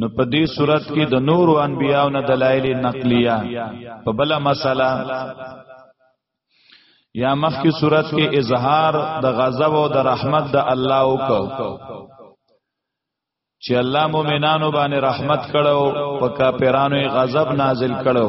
نو په دې صورت کې د نورو انبیانو نه دلایل نقلیه په بل مسله یا مخکې صورت کې اظهار د غضب او د رحمت د الله وکړو چې الله مؤمنانو باندې رحمت کړو په کافرانو غضب نازل کړو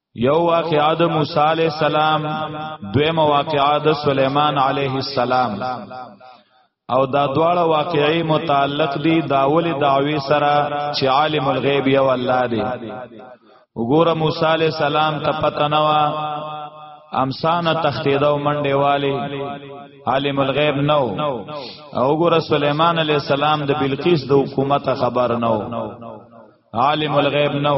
یو واقعا د موسی علی السلام دویم واقعا د سليمان علیه السلام او دا دواړه واقعي متعلق دي داول دعوی سره چې عالم الغیب یو الله دی وګوره موسی علی السلام ته پته نه وا امسانه تختیده او منډه والی عالم الغیب نو او ګوره سليمان علی السلام د بلقیس د حکومت خبر نو عالم الغیب نو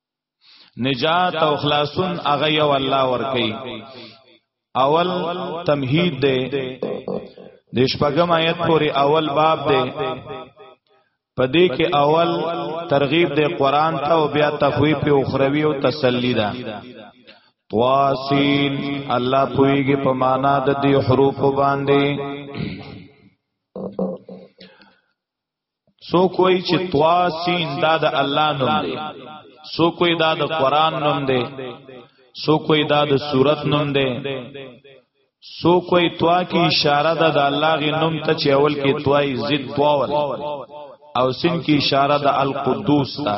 نجات او خلاصون هغه یو الله ورکي اول تمهید دی د شپږم آیت پورې اول باب دی په دې کې اول ترغیب دی قران ته او بیا تخویف او اخروی او تسلی ده طاسین الله پویږي په معنا د دې حروف باندې سو کوئی چې طوا سین دا د الله نوم دی سو کوئی دا د قران نوم دی سو کوئی دا د صورت نوم دی سو کوئی طوا کی اشاره ده د الله غي نوم ته چې اول کې طوای ضد طوال او سین کی اشاره ده القدوس ته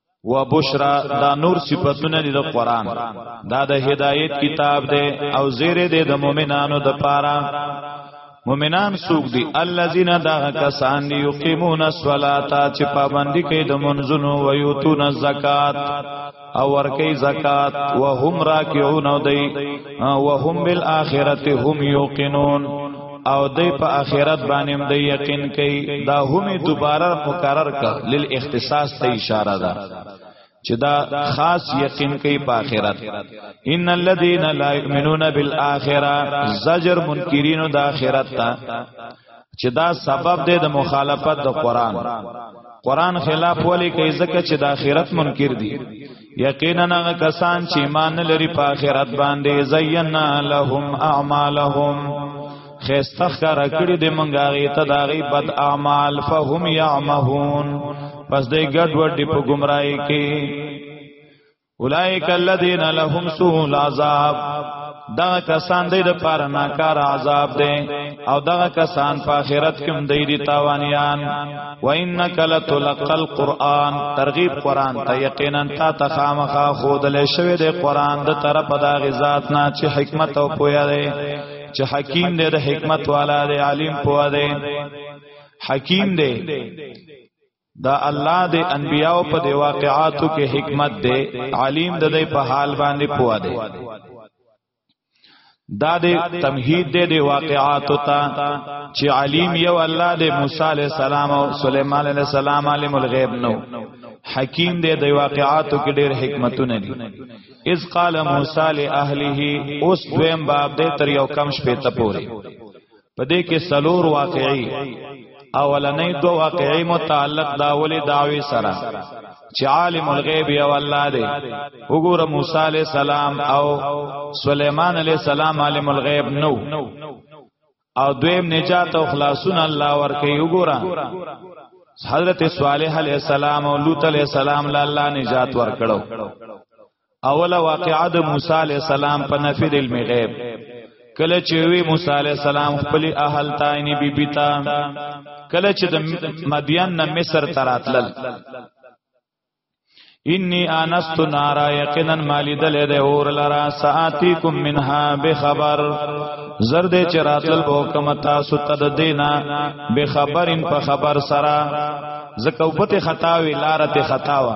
و بشرا دا نور صفاتونه دي د قران دا د هدایت کتاب دی او زیره دی د مؤمنانو د پاره مؤمنان سوق دي الذين دا کسان دي يقيمون الصلاه چې پابندي کوي د منځونو او يوتون الزکات او ورکی زکات وهم راکعون او دی وهم بالآخرت هم یوقنون او دی په آخرت باندې هم دی یقین کوي دا هم دوباره مکرر کا لیل اختصاص ته اشاره ده چې دا خاص یقین کوي په آخرت ان الذين لا يؤمنون بالاخره زجر منکرین د آخرت ته چې دا سبب دی د مخالفت د قران قران خلاف ولي کوي ځکه چې د آخرت منکر دي یقینا هغه کسان چې ایمان لري په آخرت باندې زینا لهم اعمالهم خیستخ کار کړی د منګه غي ته داغي بد اعمال فهم یعمهون پس دې ګډ وډ په گمراهي کې اولائک الذین لهم سوء العذاب دغه کسان دې د پاره ناکار عذاب دي او دغه کسان په آخرت کې هم دې دي تاوانيان و انک لتلقى القرآن ترغیب قرآن ته یقینا تا تخامخه خودل شوی د قرآن د طرف دا غزاد نه چې حکمت او پویا دی چې حکیم دې د حکمت والا دی عالم پویا دی حکیم دې دا الله د انبیاو په دی واقعاتو کې حکمت دی عالم د دې په حال باندې پوها دی دا د تمهید دی د واقعاتو ته چې عالم یو الله د موسی علی السلام او سليمان علی السلام عالم الغیب نو حکیم دی د واقعاتو کې ډېر حکمتونه دي اذ قال موسی لاهله اوس دویم باب دی تر یو کم شپې ته پوري په دې کې سلور واقعي اولنې دو واقعي متعلق دا ولې داوي سره چې عالم الغیب یو الله دی وګوره موسی علی السلام او سليمان علی السلام عالم الغیب نو او دویم نجات او خلاصون الله ورکي وګوره حضرت صالح علیہ السلام او لوط علیہ السلام لا الله نجات ورکړو اوله واقعا د موسی علی السلام په نفی د علم غیب کله چې وی موسی علی السلام خپل اهل تاینی بی بی تا کله چې د مدین نه مصر تراتلل انی انست نارا یقینا مالی دل د اور لرا ساتیکم منها بخبر زرد چراتل بو کم تاسو تد دینا بخبرن په خبر سرا زکوبت خطاوی لارت خطاوا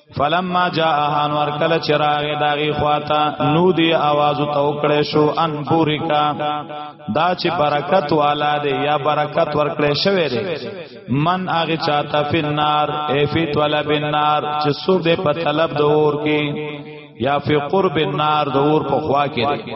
فلما جاءها انور کله چراغ داغي خواتا نو دی आवाज تو کړې شو ان پوری کا دا چې برکت والا دی یا برکت ورکړې شوی دی من هغه چاته فنار ای فی طلب النار چې سو دې په طلب د اور کې یا فی قرب النار د اور په خوا کې دی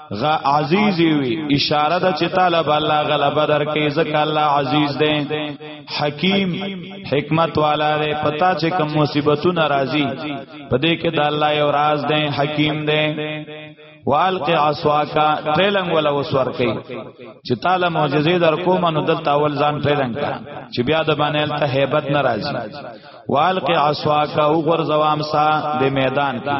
غ عزیز وی اشاره د چې طالب الله غلبه درکې ځکه الله عزیز دی حکیم حکمت والا دی پتا چې کوم مصیبتونه راځي په دې کې د الله یو راز دی حکیم دی والق عصواکا ټریلنګ ولا وسور کوي چې تعالی معجزې در کوم نو دلته اول ځان ټریلنګ کا چې بیا د باندې ته hebat ناراضي والق عصواکا او غرزوام سا د میدان کې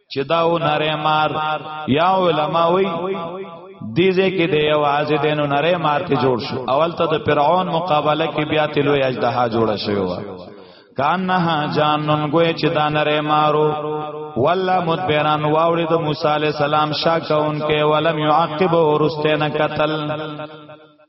چې دا و نره مار یا علما وی دیزه کې د یوازې د نو نره مار ته جوړ شو اول ته د فرعون مقابله کې بیا تلو اجدها جوړ شوی و کانها جانن گوی چې دا نره مارو ولا مدبران واوړي د موسی علی السلام شاکون کې ولم يعقب ورسته نه قتل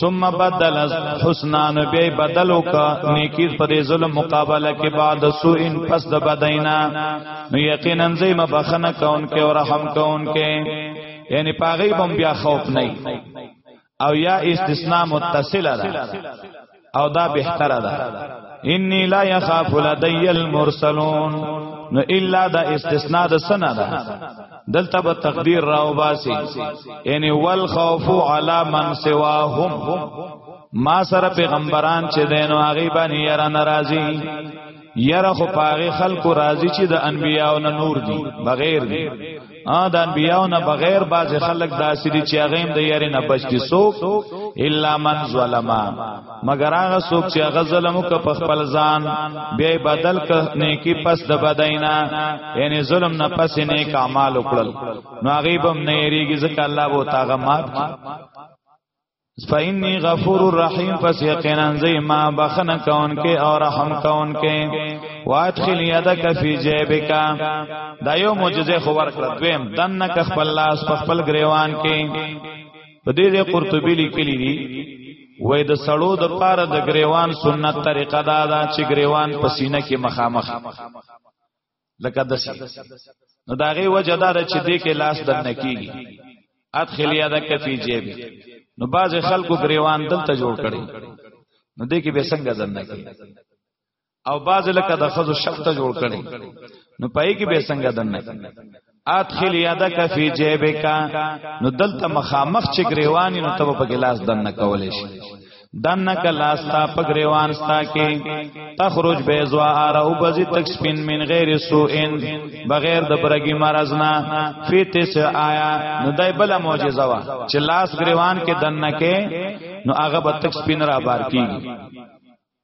ثم بدل حسنان بی بدل وکا نیکی پر ظلم مقابله کې بعد سو ان پس د بدینا نو یقینا زې مبخنه کون کې او رحم کون کې یعنی پاغي بم بیا خوف نه او یا استثناء متصله ده او دا بهتره ده انی لا یخاف لدی المرسلون نو الا دا استثناء د سنه ده دلته به تقدیر راو باسي یعنی ول خوف علی من سواهم ما سره پیغمبران چې دینو هغه باندې یاره ناراضي یاره خو پاغه خلکو راضي چې د انبیانو نه نور دي بغیر دي ا د انبیانو نه بغیر باز خلک داسې دي چې هغه هم د یاره نه بچ دي سو الا من ظلما مگر هغه څوک چې هغه ظلم وکړ په خپل ځان بیا بدل ک نیکی پس د بدینا یعنی ظلم نه پس نیک اعمال وکړل نو هغه بم نه یریږي ځکه الله وو تاغه معاف فإني غفور الرحیم پس یقینا زی ما بخنه کون کې او رحم کون کې وادخل یدک فی جیبک دا یو معجزه خو ورکړه دویم دنک خپل لاس په خپل گریوان کې په دې د قرطبي لیکلي دي وای د سړو د پاره د گریوان سنت طریقه دا ده چې گریوان په سینه کې مخامخ لکه دسی نو داغه وجه دا ده چې دې کې لاس د نکیږي ادخل یاد کفی جیب نو باز خلکو گریوان دلته جوړ کړي نو دې کې به څنګه ځنه کې او باز لکه د خزو شخته جوړ کړي نو پای کې به څنګه دنه ادخل یادک فی جیبک نو دلته مخامخ چې گریوانی نو تب په ګلاس دنه کولې شي دنه کلاس تا په گریوان ستا کې تخرج بیزوا اره وبزی تک سپین من غیر سوئن بغیر د برګی مرزنا فیت سے آیا نو دای بل معجزه وا چې لاس گریوان کې دنه کې نو هغه به تک سپین را بار کیږي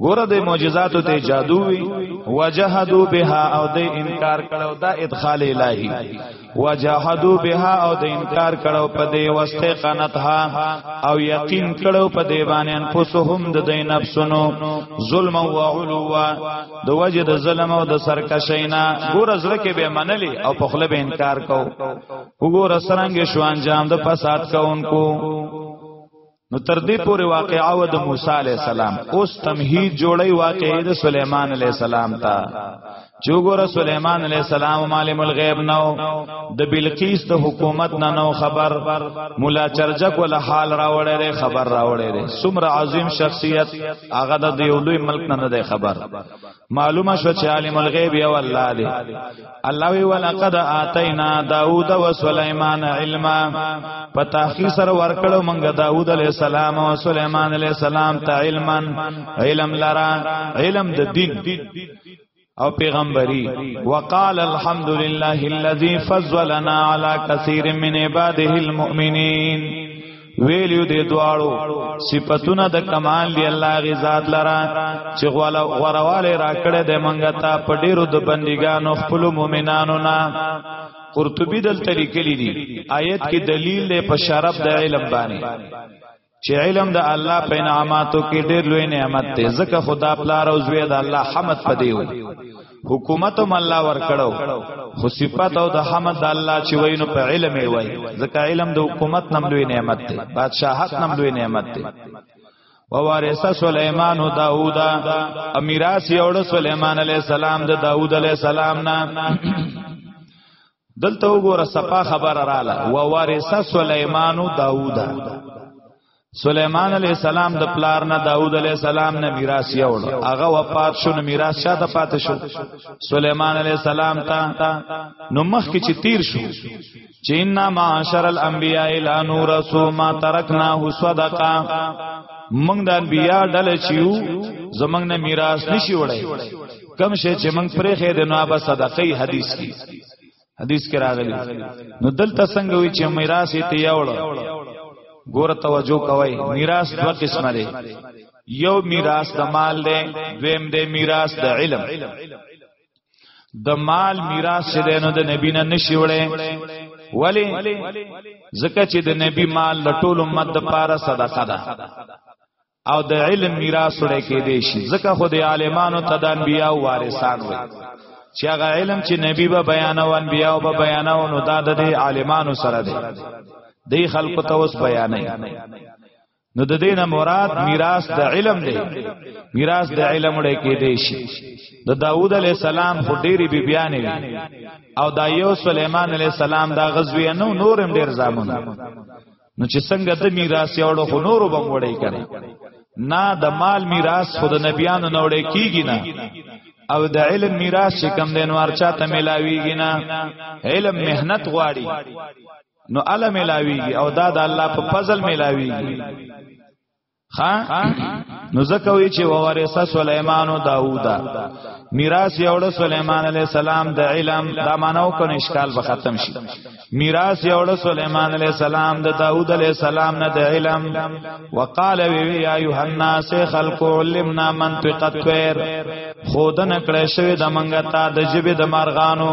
ګوره د معجزاتو ته جادو وی وجحدوا بها او د انکار کړو دا ادخال الهی وجحدوا بها او د انکار کړو په دې واسطه قنتها او یقین کړو په دې باندې انفسهم د دې نفسونو ظلم او علوا د وجه د ظلم او د سرکشینا ګوره زړه کې به منلې او په خله به انکار کو وګوره سرنګ شو انجام د فساد کوونکو نو تر دې پورې واقعا و د موسی علی السلام اوس تمهید جوړی واقعې د سليمان علی السلام ته چوغور سليمان علی السلام عالم الغیب نو د بلقیس د حکومت نه نو خبر مولا چرجک ول حال راوړې خبر راوړې سمره عظیم شخصیت هغه د یو لوی ملک نه نه خبر معلومه شو چې عالم الغیب یو الله دی الله وی ولقد اتینا داوود و سليمان علما په تحقیق سره ورکړو مونږ داوود علی السلام او سليمان علی السلام ته علما علم لرا علم د دین او پیغمبري وقال الحمد لله الذي فضلنا على كثير من عباده المؤمنين ویلیو دی دواړو صفاتونه د کمال دی الله غی ذات لرا چې غواله غورواله راکړه د منګه تا په ډیرو د بندګانو خپل مؤمنانو نه قرطبی دلته لیکلی دی آیت کې دلیل دی په شرف د علم باندې چې علم د الله په انعاماتو کې ډېر لوی نعمت دی ځکه خدا پلار او زوی د الله حمد پدې وي حکومت هم الله ور کړو خو صفات او د حمد د الله چې وینو په علم یې وای ځکه علم د حکومت نم لوی نعمت دی بادشاہت نم لوی نعمت دی ووارث سليمان او داوود امیراث یوړ سليمان عليه السلام د داوود عليه السلام نه دلته وګوره صفا خبر رااله و وارث سليمان داوود سليمان عليه السلام د پلار نه داوود عليه السلام نه میراث یوړ هغه وفات شو نو میراث شاته پاتې شو سليمان عليه السلام ته نو مخ کې چې تیر شو چې ان معاشر الانبیاء لا نورثو ما ترکناه صدقه موږ د انبیاء ډله چیو زمنګ نه میراث نشي وړي کم شي چې موږ پرې خې د نو به صدقې حدیث کی حدیث کې راغلی نو دلته څنګه وی چې میراث یې تیاوړ ګور توجه کوی میراث دوه قسمه لري یو میراث د مال دی دویم دی میراث د علم د مال میراث چې دی نو د نبی نه نشي وړي ولی زکه چې د نبی مال لټول امت د پاره صدقه ده او د علم میراث وړي کې دی شي ځکه خو د عالمانو ته د انبیا او وارثان وي چې هغه علم چې نبی به بیان او انبیا او به بیان او نو دا د عالمانو سره دی دی خلکو ته اوس بیانې نو د دینه مراد میراث د علم دی میراث د علم وړي کې دی شي د داوود علی السلام خو ډېری بی بیانې او دا یو سليمان علی السلام دا غزوی نو نورم ډېر زامن نو چې څنګه د میراث یوړو خو نورو بم وړي کړي نه د مال میراث خود نبیانو نه وړي کیږي نه او د علم میراث چې کم دینوار چاته ملاویږي نه علم مهنت غواړي نو علم ملاویږي او دا د الله په فضل ملاویږي خا نو زکه وی چې وارثه سليمان او داوود میراث یوړ سليمان عليه السلام د علم دا مانو کو نشکال به ختم شي میراث یوړ سليمان عليه السلام د داوود عليه السلام نه د علم وقال وی وی یا یوحنا سے خلق علمنا منطق الطير خود نکړه شوی د منګه تا د جبه د مارغانو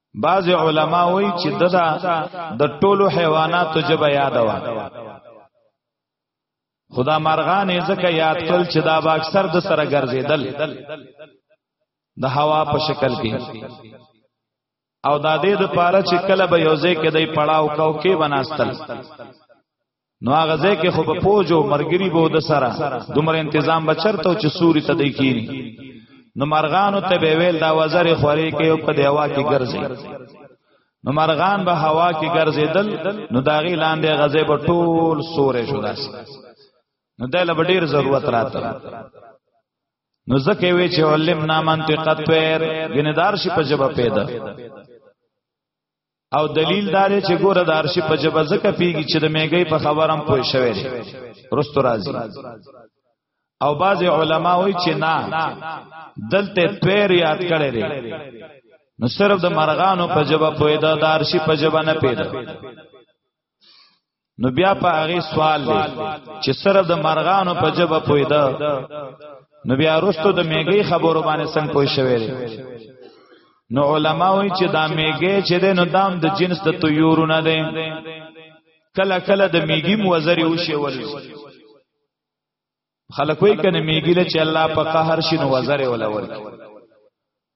بعض علما وایي چې ددا د ټولو حیواناتو جبه یاد و خدا مرغان یې ځکه یاد کړل چې دا به اکثر د سره ګرځېدل د هوا په شکل کې او دا دې د پاره چې کله به یوځې کې دای پړاو کو کې بناستل نو هغه ځای کې خو په پوجو مرګري بو د سره دومره تنظیم بچرته چې سوري ته دی کینی نو مرغانو ته به ویل دا وزر خوري کې او په دیوا کې ګرځي نو مرغان به هوا کې ګرځیدل نو داغي لاندې غزې په ټول سورې شو داسې نو دله به ډیر ضرورت راته نو زکه وی چې علم نامنطقه طیر ګندار شي په جواب پیدا او دلیل دار چې ګوره د عرش په جبه زکه پیږي چې د میګي په خبرم پوه شوی دی رستو راځي او بعض علما وایي چې نه دلته تویر یاد کړي دي نو صرف د مرغانو په جبه پوی دا د عرش په جبه نه پیدا نو بیا په هغه سوال دی چې صرف د مرغانو په جبه پویدا نو بیا رستو د میګي خبرو باندې څنګه پوي شوی دی نو علما وایي چې دا میګي چې د نو دام د جنس د طيورونه دی کله کله د میګي موزري وشي ولې خلکوې کنه میګی له چې الله په قهر شي نو وزر ولا ورکی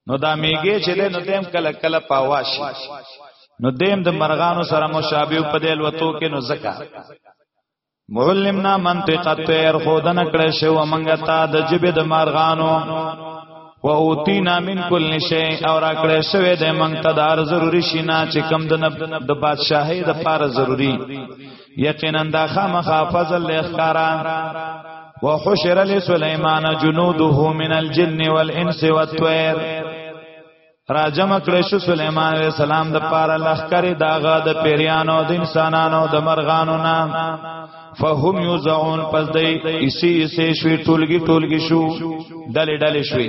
نو دا میګی چې ده نو تیم کله کله پاواشي نو دیم د مرغانو سره مشابه په دل وتو کې نو زکا معلمنا منطق الطير خودن کړه شو منګه تا د جبه د مرغانو و اوتینا من کل شی او را کړه شوی د منګه تدار ضروری شینا چې کم د د بادشاہي د پاره ضروری یقینا دا خامخا فضل اخکارا وحشر لسلیمان جنوده من الجن والانس والطير راجم کړی شو سليمان عليه السلام د پاره لخر داغه د پیریانو د انسانانو د مرغانو نام فهم یوزعون پس دی اسی اسی شوی ټولګي ټولګي شو ډلې ډلې شوی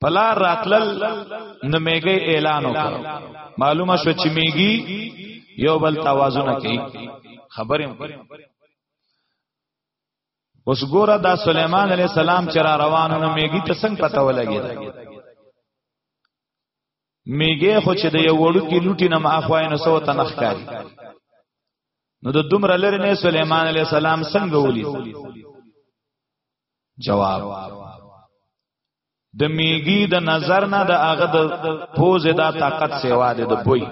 پلا راتلل نو میګي اعلان وکړ معلومه شو چې میګي یو بل توازن کوي خبرې اوس ګوره دا سليمان عليه السلام چې را روانو نو میګي ته څنګه پته ولګي میګي خو چې د یو وړو کې لوټي نه ماخوای نو سو تنخ کوي نو د دومره لري نه سليمان عليه السلام څنګه ولید جواب د میګي د نظر نه د هغه د پوزې دا طاقت سیوا دی د بوی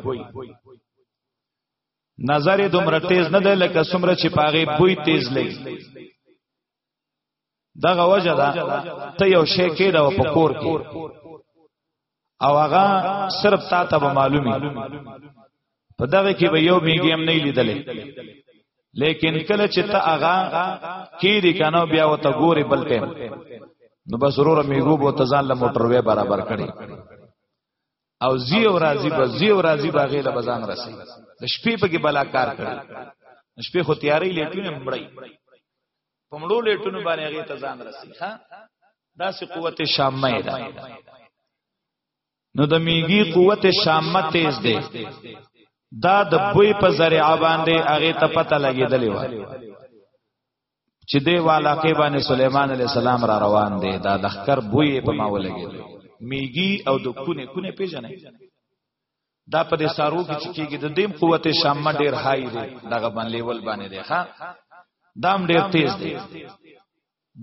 نظر دومره تیز نه دی لکه څومره چې پاغه بوی تیز لګي دغه وجه ده ته یو شی کې دا په کور کې او هغه صرف تا ته به معلومي په دغه کې به یو میګي هم نه لیدلې لیکن کله چې ته هغه کیری کنه بیا وته ګوري بل ټیم نو بس ضرور میګو بو تزان له موټر وې برابر کړي او زی او راضی به زی او راضی به غیله بزان رسی د شپې په کې بلا کار کړي شپې خو تیاری لیټونه مړی په مړو لیټونو باندې هغه ته ځان رسی ها دا سه قوت شامه ده نو د میګي قوت شامه تیز ده دا د بوی په ذریعہ باندې هغه ته پته لګیدلې و چې دی والا کې باندې سليمان عليه السلام را روان دی دا د خکر بوی په ما ولګیدل میګي او د کونه کونه پیژنې دا په دې سارو کې چې کېږي د دیم قوت شامه ډیر های دی دغه باندې لیول باندې دی ښا دام ډیر تیز دی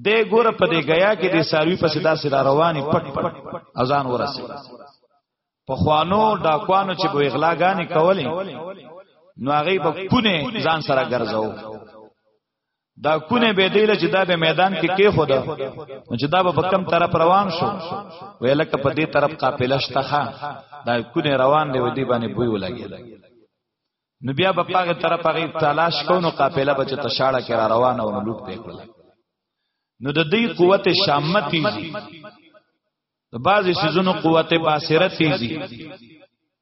د ګور په دې غیا کې د ساروی په صدا سره رواني پټ پټ اذان ورسي په خوانو ډاکوانو چې به اغلاګانی کولې نو هغه په پونه ځان سره ګرځاو دا کونه به دی له چې دا به میدان کې کې خو دا چې دا به کم طرف روان شو ویلکه په دې طرف قافله شته ښا دا کونه روان دی ودی باندې بوی ولګي نو بیا په پاګه طرف هغه تلاش کو نو قافله به چې تشاړه کې را روانه او لوټ دی کړل نو د دې قوت شامتی د بعضی سيزونو قوت باصره تیزی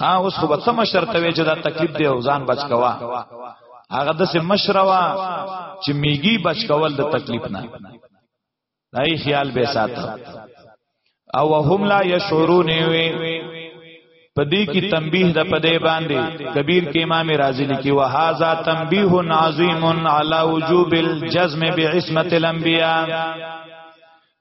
ها اوس خو به څه مشر ته وی چې دا تکلیف دی او ځان بچ کوا هغه د سه مشروا چې میګي بچ کول د تکلیف نه دای خیال به ساته او هم لا یشعرون وی پدې کې تنبیه د پدې باندې کبیر کې امام رازی لیکي وهذا تنبیه عظیم علی وجوب الجزم بعصمت الانبیاء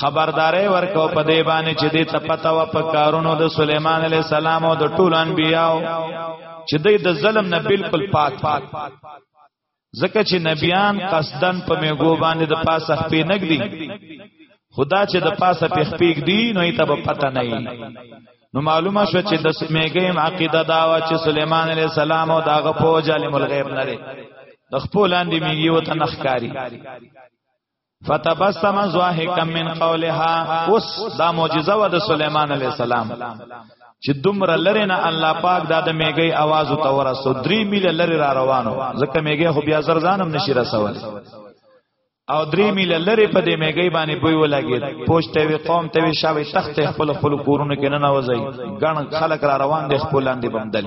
خبرداري ورکو په دې باندې چې دې تپتا و په کارونو د سليمان عليه السلام او د ټول انبياو چې دې د ظلم نه بالکل پاک پاک ځکه چې نبيان قصدن په میګو باندې د پاسه خپې نګدي خدا چې د پاسه په خپېګ دی نو ته به پته نه نو معلومه شو چې د میګیم عقیده دا و چې سليمان عليه السلام او داغه په جالم الغیب نه لري د خپل اندې میګي وته نخکاری فتبسم ضاحکا من قولها اوس دا معجزه و د سليمان عليه السلام چې دومره لری نه الله پاک دا د میګي आवाज او تور سو درې میل لری را روانو ځکه میګي خو بیا زر ځانم نشي رسول او درې میل لری په دې میګي باندې بوی ولاګید پوښتې وی قوم ته وی شاوې تخت خپل خپل کورونه کې نه نوځي ګڼ خلک را روان دي خپل لاندې بمدل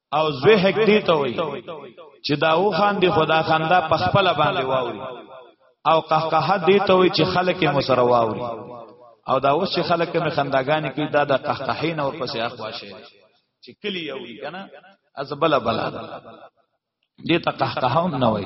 او زوی حق دی ته وای چې دا و خان دی خدا خندا په خپل باندې واوري او قهقه دی ته وای چې خلک یې مسره واوري او دا اوس چې خلک می خنداګانی کوي دا د قهقهین او پسې اخوا شي چې کلی یو کنه از بلا بلا دې ته قهقه هم نه وای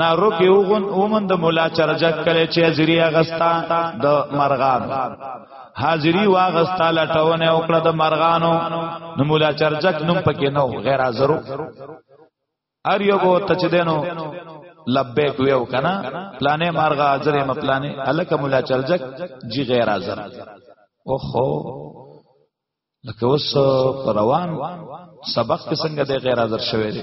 نا روک یو غون اومن د مولا چرجک کله چې حاضری اغستا د مرغان حاضری واغستا لټونه وکړه د مرغانو نو مولا چرجک نوم پکې نو غیر حاضرو ار یو بو تچ دینو لبیک ویو کنا پلانې مرغ حاضر یم پلانې الک مولا چرجک جی غیر حاضر اوخو لکه اوس روان سبق څنګه د غیر حاضر شوی دی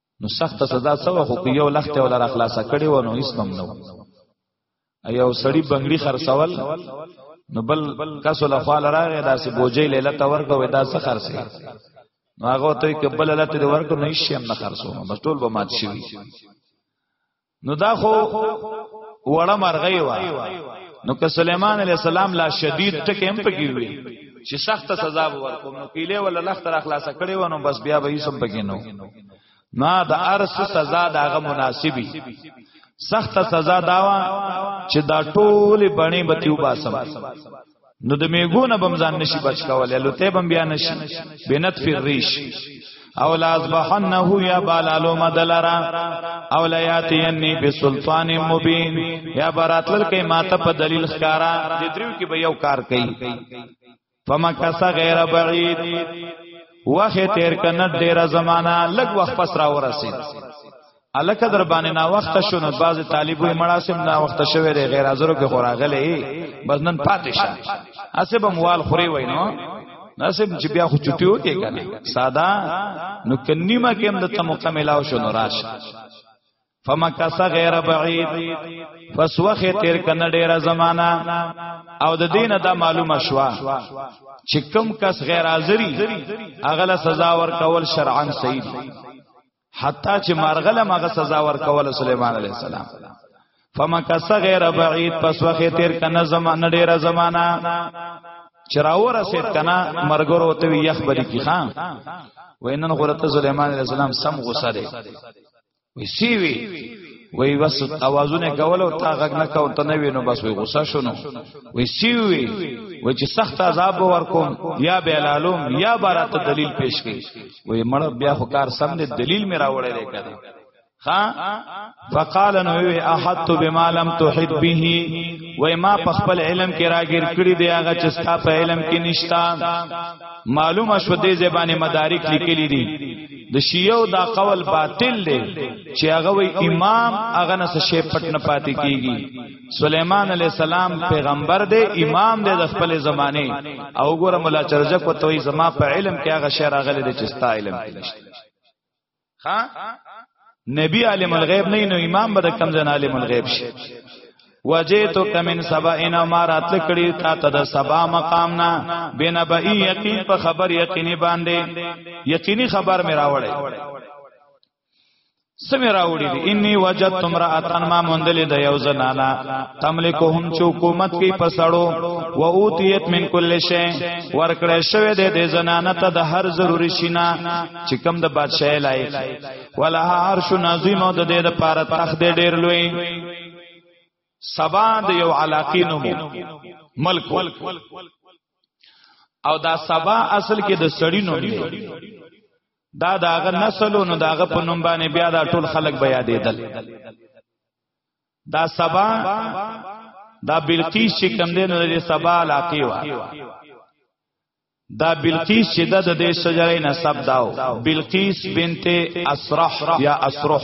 نو سخت سزا څه وخو کو یو لخت ولا را خلاص کړي و نو اسلام نو ایو سړی بنگړي خرڅول نو بل کسو له خال راغی داسې بوجي لیله تا ورکو دا څه خرڅي نو هغه ته کې بل لته دې ورکو نه شي هم نه خرڅو بس ټول به مات شي نو دا خو وړه مرغی و نو که سليمان عليه السلام لا شدید ټکه هم پکې وي چې سخت سزا ورکوم نو پیله ولا لخت را خلاص کړي ونه بس بیا به یې سم پکې نو نه د ارس سزا داغه مناسبي سخت سزا داوا چې دا ټول بڼې بتیو باسم نو د میګونه بم ځان نشي بچ کولای لته بم بیا نشي بنت فی الریش او لا اصبحنه یا بالالو مدلرا او لا یاتینی بسلطان مبین یا براتل کې ماته په دلیل ښکارا د دریو کې به یو کار کوي فما کسا غیر بعید وخت تیر کنه ډیره زمانہ لګ وخت پس را ورسید الکه در باندې نا وخت شو نو باز طالبوي مراسم نا وخت شوه دی غیر حاضرو کې خوراغلې بس نن پاتې شه اسب موال خوري وینو ناسب چې بیا خو چټي وکي کنه ساده نو کنيما کې هم د تم مکملاو شو نو راش فمکس غیر بعید فسوخ تیر کنه ډیره زمانہ او د دین دا معلومه شوا چې کم کس غیر حاضری اغله سزا ور کول شرعاً صحیح حتی چې مارغله مغه سزا ورکول سليمان عليه السلام فمکس غیر بعید پس وخت تیر کنه زمانه ډیره زمانہ چراو رسید کنه مرګرو ته یخ بری کی خان وینن غرته سليمان عليه السلام سم غوسه دی وی سی وی وی بس اوازونه کول او تا غږ نه کاو ته نه وینو بس وی غوسه شونو وی سی وی وی چې سخت عذاب ورکوم یا بلالوم یا برات دلیل پیش کړي وی مړ بیا خو کار سم دې دلیل میرا وړې دی کړه ها فقال نو وی احط بما لم تحد به وای ما په خپل علم کې راګیر کړی دی هغه چې ستا په علم کې نشتا معلومه شو دې زبانه مدارک لیکلي دي د شیعو دا قول باطل دی چې هغه وی امام هغه نه شی پټ نه پاتې کیږي سليمان عليه السلام پیغمبر دی امام دی د خپل زمانه او ګوره مولا چرجه کو توي زما په علم کې هغه شی راغلی دی چې ستا علم کې نشته ها نبی عالم الغیب نه نو امام به د کمزن عالم الغیب شي وجیتو کمن سبا ان ما راتل کړي تا ته د سبا مقام نه بنا به یقین په خبر یقیني باندې یقیني خبر مې راوړې سمې راوړې دي انی وجدت امراتن ما مندلې د یو زنانا تملکهم چې حکومت کې پسړو و اوتیت من کل شی ورکړې شوې د دې زنانا ته د هر ضروري شینا چې کم د بادشاہ لایق ولا عرش عظیم او د دې د پاره تخت ډېر لوی سبا د یو علاقې نوم ملک او دا سبا اصل کې د سړی نوم دی دا داغه نسل نو داغه په نوم باندې بیا دا ټول خلک بیا دیدل دا سبا دا بلقیس چې کم دی نو د سبا علاقې و دا بلقیس چې د دې شجرې نسب داو بلقیس بنت اسرح یا اسرح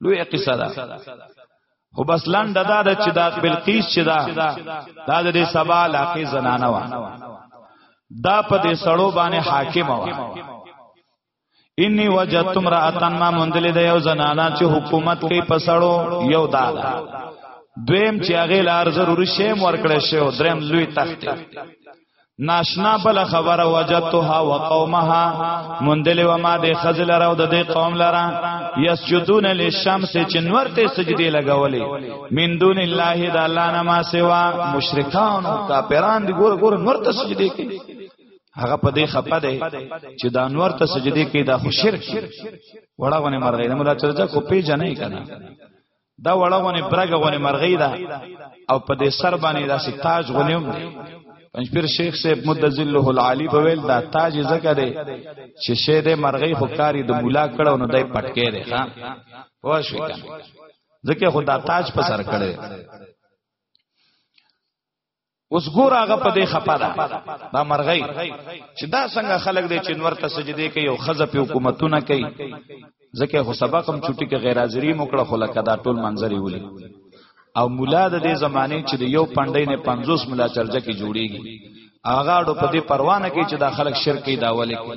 لوی قصه ده خو بس لنډ دا ده چې دا بلقیس چې دا دا د سبا علاقې زنانه و دا په دې سړو باندې حاکم و انی وجدت امراتن ما مندلې د یو زنانه چې حکومت کوي په سړو یو دا ده دویم چې هغه لار ضروري شی مور کړی شو دریم لوی تخت ناشنا بل خبر وجدتها وقومها مندل و ما د خزل راو د دې قوم لرا یسجدون للشمس چنور ته سجدي لګولې من دون الله د الله نه ما سوا مشرکان او کافران دي ګور ګور نور ته سجدي کوي هغه په دې خپه ده چې د انور ته سجدي کوي دا خو شرک وړاونه مرغې نه مولا چرته کو پیژنې کنه دا وړه غونې برګه غونې مرغۍ ده او په دې سر باندې داسې تاج غونې هم دی پنځپیر شیخ صاحب مد ذله العالی په ویل دا تاج زکه دی چې شه دې مرغۍ خو کاری د مولا کړه نو دای پټکې دی ها پوه شو کنه ځکه خو دا تاج په سر کړي اوس ګور هغه په دې خپه ده دا مرغۍ چې دا څنګه خلک دې چې نور ته سجدي کوي او خزه په حکومتونه کوي ځکه خو سبق هم چټي کې غیر حاضری موکړه خو لکه دا ټول منظر ولي او مولا د دې زمانه چې د یو پندې نه 50 مولا چرجه کې جوړیږي هغه ډو په دې پروانه کې چې دا خلک شرک کوي دا ولې کوي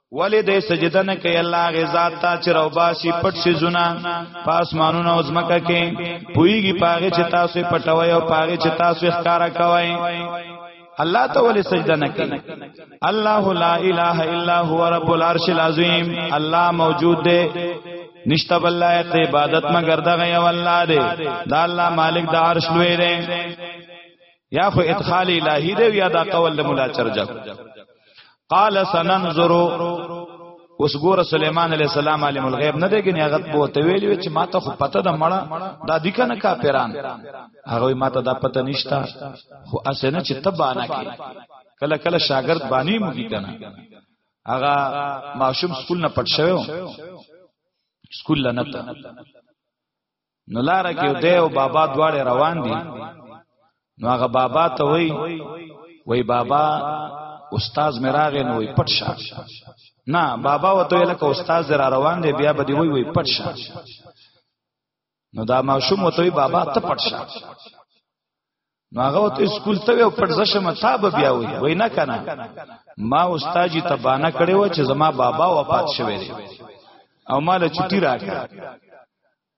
ولی د سجده نه کوي الله غزا تا چې رو باسي پټ شي زونه پاسمانونه او زمکه کې پويږي پاغه چې تاسو پټوي او پاغه چې تاسو ښکارا کوي الله ته ولې سجده نه کوي الله لا اله الا هو رب العرش العظیم الله موجود دی نشته بل لایق عبادت مگر دغه یو الله دی دا الله مالک د عرش لوی دی یا خو ادخال الہی دی یا دا قول مولا چرجک قال سننظر اوس ګور سليمان عليه السلام عالم الغيب نه دیګنی هغه په ته ویلو چې ما ته خو پته د مړه دا د کنه کا پیران هغه ما ته دا پته نشتا خو اسنه چې تبانه کې کله کله شاګرد بانی مو کی کنه هغه ماشوم سکول نه پټ شوی سکول نه ته نو لار کې دی او بابا دواړه روان دي نو هغه بابا ته وای وای بابا استاد مراغه نو وای پټ شه نه بابا وته لکه استاد را روان دی بیا به دی وای وای پټ شه نو دا ماشوم وته بابا ته پټ شه نو هغه ته سکول ته یو پټ زشه متاب بیا وای وای نه کنه ما استاد ته بانه کړي و چې زما بابا وفات شوی دی او مال چټی راکړه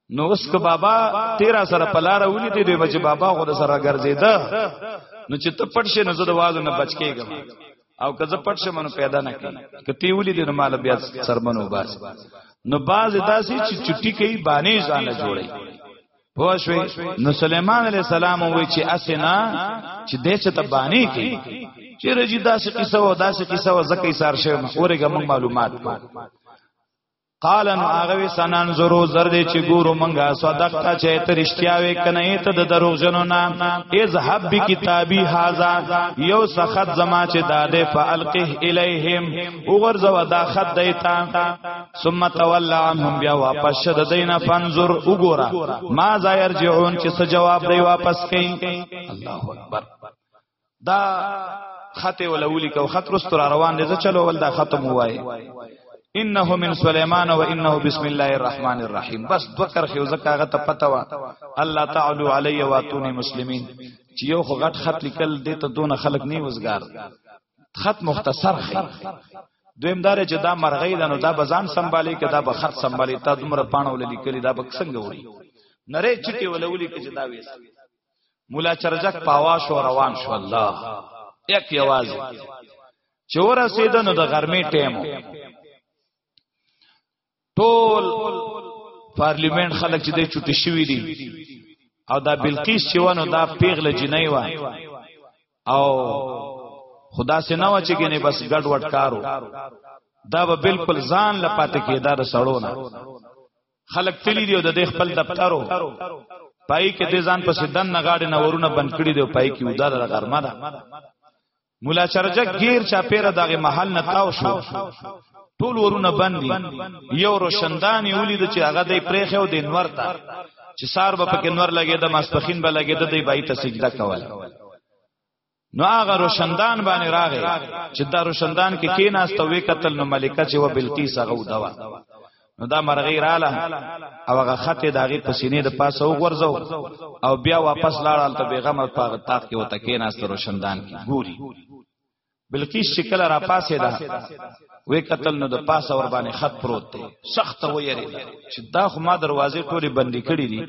نو اوس که بابا تیرا سره پلار ولې دی دی بچ بابا خو د سره ګرځیدا نو چې ته پټ شې نو زه د وازو نه بچ کېږم او که زه پټ شم نو پیدا نه کړي که تی ولې دی نو مال بیا سرمنو باس نو باز داسې چې چټی کوي باندې ځان جوړي پوښوي نو سليمان عليه السلام وی چې اسنا چې دې چې تبانی کی چې رجی داسې قصه و داسې قصه و زکه سار شه اورګه موږ معلومات کو قال ان اغه سنن زرو زر دې چې ګورو منګه صدق تا چې ته رښتیا وې کنه ته د دروغ جنو نام اذهب بکتابی هاذا یو سخت زما چې داده فالقه الیہم وګرځو دا خط دیتا ثم تولى عنهم بیا واپس شد دینه فنظر وګوره ما ذا يرجعون چې څه جواب دی واپس کین الله اکبر دا خط ولولی کو خط رستر روان دي چلو ول دا ختم وای انه من سليمان وانه بسم الله الرحمن الرحيم بس دوکر خو زکاغه ته پتا وا الله تعالی علی واتونی مسلمین چې یو خو غټ خط لیکل دته دون خلق نه وزګار خط مختصر خي دویم دار چې دا مرغۍ ده نو دا بزان سنبالي کې دا به خط سنبالي تا دومره پانو لیکلي دا به څنګه وړي نری چټي ولولي کې چې دا وېس مولا چرجک پاواش او روان شو الله یک یواز چور سیدنو د غرمې ټیمو ټول پارلیمنت خلک چې د چټي شوی دي او دا بلقیس چې ونه دا پیغله جنۍ و او خدا سي نه و چې ګنې بس ګډ وډ کارو دا به بالکل ځان لپاره کېدار سړونه خلک تلی دی او د خپل دفترو پای کې د ځان په سدن نغاړې نه ورونه بند کړی دی پای کې ودار غرمه ده مولا چرجک غیر چا پیر دغه محل نه تاو شو ټول ورونه بندي یو روشندان ولید چې هغه د پرېخه او د انور ته چې سار به پکې انور لګي د ماسپخین به لګي د دی بای ته سجده کوله نو هغه روشندان باندې راغی چې دا روشندان کې کی کیناست وې قتل نو ملکه چې و بلقیس هغه ودوا نو دا مرغی رااله او هغه خطه داغه پسینې د پاسه وګرځاو او بیا واپس لاړل ته بیغمه پاغه تاخ کې وته کې ناست روشندان کې ګوري بلکې شکل را پاسه ده وې قتل نو د پاسه ور باندې خط پروت دی سخت وېری چې دا خو ما دروازې ټوله بندې کړې دي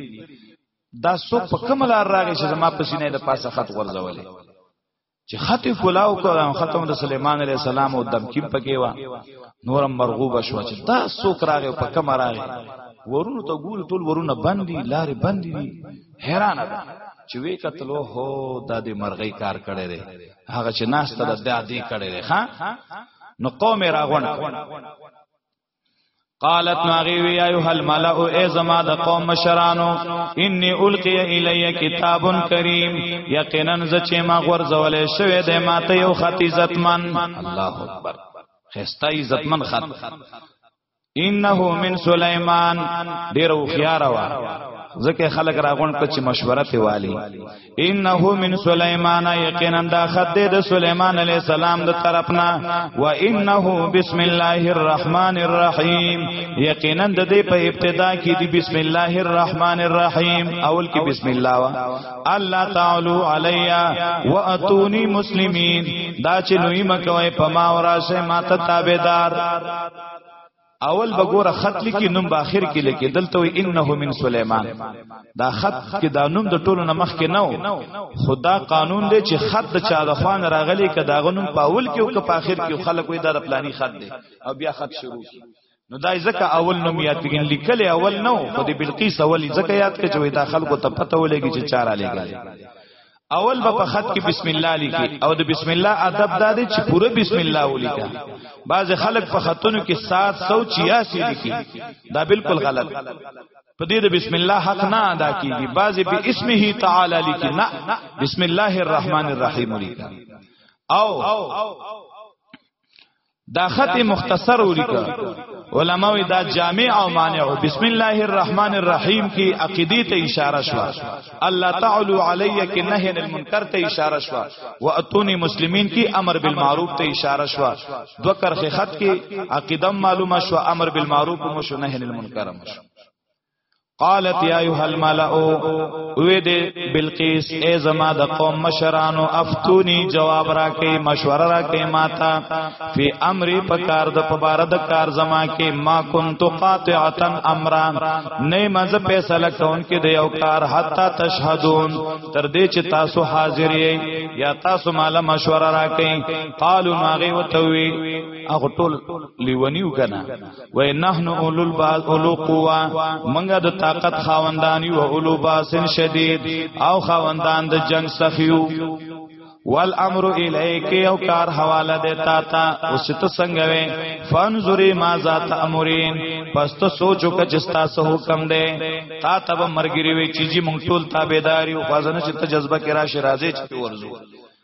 دا سو په کوم لار راغی چې زما پسینې د پاسه خط ورځولې چې خطه کلاو کړه ختم د سليمان عليه السلام او دمکی پکې وا نورم مرغوب شو چې دا څوک راغی په کوم راغی ورونو ته ګور ټول ورونه بندي لارې بندي دي حیران ده چې وی کتلو هو د دې مرغۍ کار کړي دي هغه چې ناس ته د دې کړي دي ها نو قوم راغون قالت ناغي وی ایو هل ملأ او ای زما د قوم مشرانو انی القی الی کتاب کریم یقینا ز چې ما غورځولې شوی د ماته یو خط عزتمن الله اکبر خستا عزتمن خط انه من سليمان ډیر خيار وا ځکه خلک راغون په چې مشوره ته والی انه من سليمان یقینا دا خط د سليمان عليه السلام د طرفنا وانه بسم الله الرحمن الرحيم یقینا د دې په ابتدا کې دی بسم الله الرحمن الرحيم اول کې بسم الله وا الله تعالی علیا واتونی مسلمین دا چې نوې مکوې په ما وراشه ماته تابعدار اول بګوره خط لیکي نوم به اخر کې لیکي دلته وي انه من سليمان دا خط کې دا نوم د ټولو نه مخ کې نه خدا قانون دی چې خط د چا د خوان راغلي کې دا غنوم په اول کې او که په اخر کې خلک وي دا د پلاني خط دی او بیا خط شروع کی نو دا ځکه اول نوم یاد کین لیکل اول نو خو د بلقیس اول ځکه یاد کې چې دا خلکو ته پته ولګي چې چاره لګي اول به په خط کې بسم الله لیکي او د بسم الله ادب دا دی چې پوره بسم الله ولیکا بعض خلک په خطونو کې 786 لیکي دا بالکل غلط په دې د بسم الله حق نه ادا کیږي بعض به اسمه تعالی لیکي نه بسم الله الرحمن الرحیم لیکا او دا خط مختصر ولیکه علما وی دا جامع او مانع بسم الله الرحمن الرحیم کی عقیدی ته اشاره شو الله تعالی علیه کی نهی عن المنکر ته اشاره شو و اتونی مسلمین کی امر بالمعروف ته اشاره شو دو کرخ خط کی عقیدم معلومه شو امر بالمعروف مو شو نهی عن المنکر مو شو قالت یا ایها الملأ وې دې بلقیس ای زما د قوم مشرانو افتونی جواب راکې مشوره راکې ماتا فی امر پکار د پبار د کار زما کې ما کنت قاطعتا امرا نه مز فیصله کون کې د یو کار حتا تشهدون تر دې چې تاسو حاضر یې یا تاسو مال مشوره راکې قالو ماغه وتوي اغه ټول لیونیو کنا و نحنو اولو الباس اولو قوا منګه د طاقت خاوندان یو اولو باسن شدید او خاوندان د جنگ سخیو والامر الیک او کار حواله دیتا تا اوس ته څنګه وې فانظری ما ذات امرین پس ته سوچو ک جستا سو حکم دی تا تب مرګری وی چیزی مونږ ټول تابعداري او فازنه چې ته جذبه کې راشي راځي چې ورزو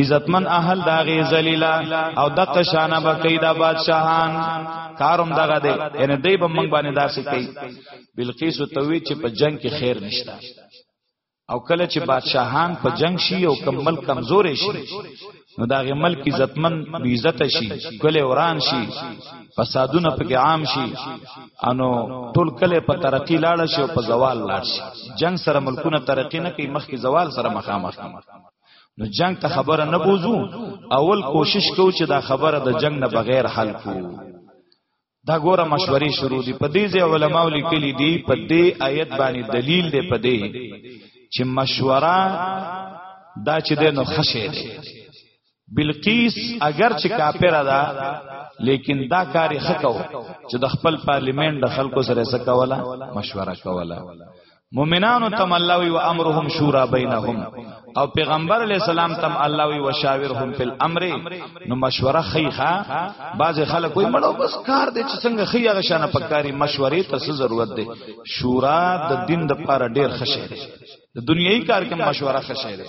عزتمن اهل داغه ذلیلا او د قشانه بقیدا بادشاہان کاروم دغه دی یعنی دی به موږ باندې داسې کوي بلقیس توی چې په جنگ کې خیر نشتا او کله چې بادشاہان په جنگ شي او کمل کمزورې شي نو داغه ملک عزتمن بی عزت شي کله وران شي فسادونه پکې عام شي انو ټول کله په ترقی لاړ شي او په زوال لاړ شي جنگ سره ملکونه ترقی نه کوي مخکې زوال سره مخامخ نو جنگ ته خبره نه بوزو اول کوشش کو چې دا خبره د جنگ نه بغیر حل کو دا ګوره مشورې شروع دي په دې ځای علماو لیکلي دي په دې آیت باندې دلیل دی په دې چې مشوره دا چې د نو خشه دی بلقیس اگر چې کافر ده لیکن دا کاری خکو چې د خپل پارلیمنت د خلکو سره څه کوله مشوره کوله مؤمنانو تم الله وی و امرهم شورا بینهم او پیغمبر علی السلام تم الله وی و شاورهم فی الامر نو مشوره خیخه باز خلک وی مړو بس کار دې چې څنګه خی هغه شانه پکاري مشورې ته څه ضرورت دی شورا د دین د پر ډیر خشه دی د دنیوي کار کې مشوره خشه دی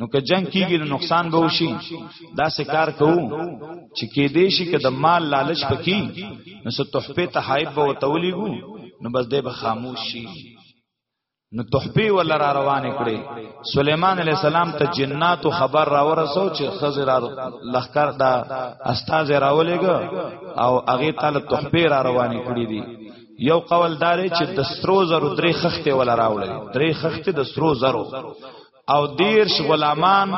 نو که جنگ کیږي نو نقصان به وشي دا سه کار کوو چې کې دې شي که د مال لالچ پکې نو سه تحفه تحایب به وتولېګو نو بس دې به خاموش شي نو تحفه ول را روان کړي سليمان عليه السلام ته جنات خبر را ورسو چې خزر لخر دا استاد راولېګ او هغه تعالی تحفه را روان کړي دي یو قول داري چې د سترو زرو درې خخته ول راولې درې خخته د سترو زرو او دیرش غلامان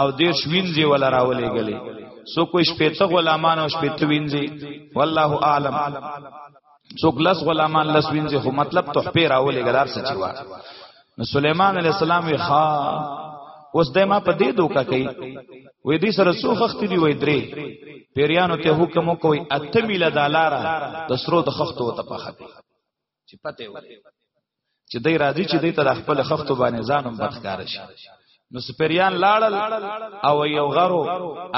او دیرش وینځي ولا راولې غلې سو کوئی شپېته غلامان او شپېته وینځي والله اعلم څوک لس غلامان لس وینځي خو مطلب تحفه راولې غلار څه چوا نو سليمان عليه السلام وی خا اوس دما په دې دوکا کوي وې دې سره څو خخت دی وې درې پیریانو ته حکم کوي اته میله دالارا د سرو د خختو ته پخه چې پته ورته چې دای راځي چې دای ته خپل خفتو باندې ځانم بدکار شي نو سپریان لاړل او یو غرو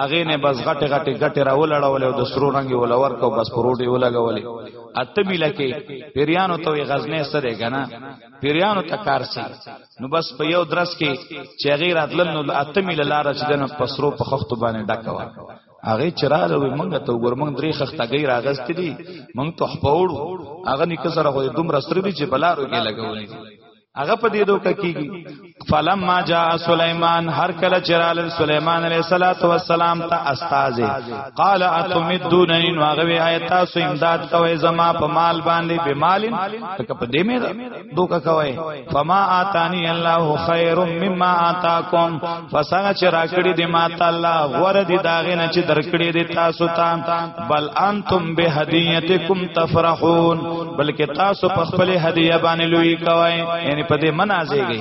اغه نه بس غټه غټه غټه را ولړول او د سرو رنگي ولور کو بس پروټي ولګولې اته می لکه پیریانو ته غزنه سره غنا پیریانو ته کار سي نو بس په یو درس کې چې غیر اتلل نو اته می لاره چې دنه پسرو په خخت باندې ډکوا هغه چراغ وي مونږ ته وګور مونږ درې خختګي راغست دي مونږ ته پوړو هغه نیک سره خو دومره سترګې دي چې بلارو کې لګولې هغه په دې دوکه کیږي فلم ما جاء سليمان هر کله چرال سليمان عليه صلوات و سلام ته استاد قال اتمدونني واغوي آیات سو امداد کوي زما په مال باندې به مالین ته په دې مې دوکا کوي فما اتانی الله خیر مما اتاکم فسغه چې راکړي دې ما تعالی ور دي داغه نه چې درکړي دې تاسو ته بل انتم به هدیتکم تفرحون بلکې تاسو په خپل هدیه باندې لوی کوي یعنی په دې منازيږي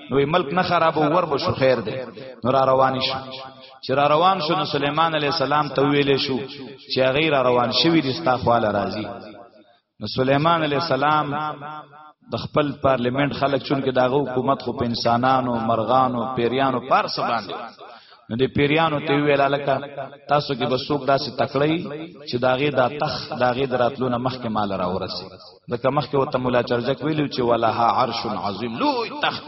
نو ملک نه خراب ور به شو خیر دی نو را روان شو چې را روان شو نو سليمان عليه السلام ته ویلې شو چې غیر روان شوی دي ستا خواله راضي نو سليمان عليه السلام د خپل پارلیمنت خلک چون کې داغه حکومت خو په انسانانو مرغانو پیریانو پارس باندې نو د پیریانو ته ویل الکه تاسو کې بسوک داسې تکړی چې داغه دا تخ داغه دراتلونه مخکې مال را ورسي لکه مخکې وته مولا چرجک ویلو چې ولها عرش عظیم لوی تخت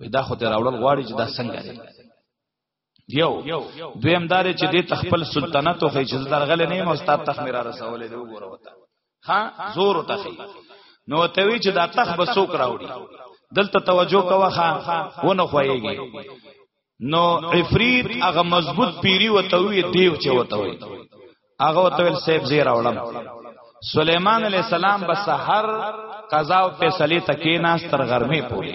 وي دا خو ته راوړل غواړي چې دا څنګه دی یو دویم دار چې د تخپل سلطنت خو چې درغله نه مستاب تخ میرا رسولې دی وګوره وته ها زور تخی نو توی چې دا تخ به سوک راوړي دلته توجه کوه ها ونه خوېږي نو عفریت هغه مضبوط پیری وتوی دیو چې وتوی هغه وتویل سیب زیر اولم سلیمان علیہ السلام به سحر قضا او فیصله تکې ناس تر غرمه پوری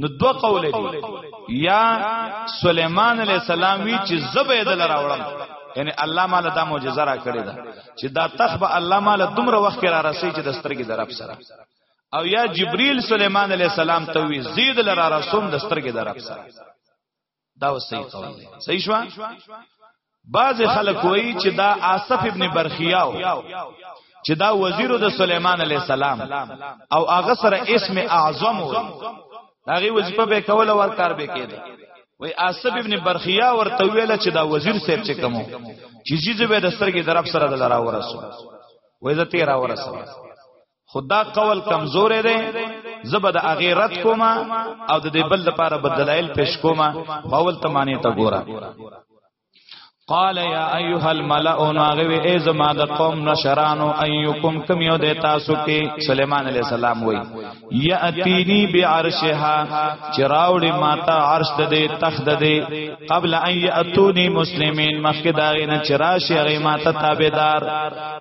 نو دو قول دی یا سلیمان علیہ السلام وی چې زبې دل راوړم یعنی الله مال دا معجزه را کړی دا چې دا تخبه الله مال دومره وخت کې را رسي چې د سترګې درب سره او یا جبرئیل سلیمان علیہ السلام ته وی زید لرا رسوم د سترګې درب سره دا وسې قول دی صحیح شو بعض خلک وایي چې دا آصف ابن برخیاو چې دا وزیر د سليمان عليه السلام او هغه سره اسم اعظم و هغه وظیفه به کوله ور کار به کېده وای عاصب ابن برخیا ورته ویل چې دا وزیر صاحب چې کوم چې جیزه به د سترګې درب سره د لرا ورسو وای زه تیرا ورسو خدا قول کمزور دی زبر د اغه رد کوما او د دې بل لپاره بدلایل پیش کوما باول تمانه تا ګورا قال یا ایها الملأ ناغوی ای زما د قوم نشرانو ایکم کم یو د تاسو کې سليمان علی السلام وای یاتینی بعرشها چراوړي ماتا عرش د دې تخت د دې قبل ان یاتونی مسلمین مخکې داغې نه چراشي هغه ماتا تابعدار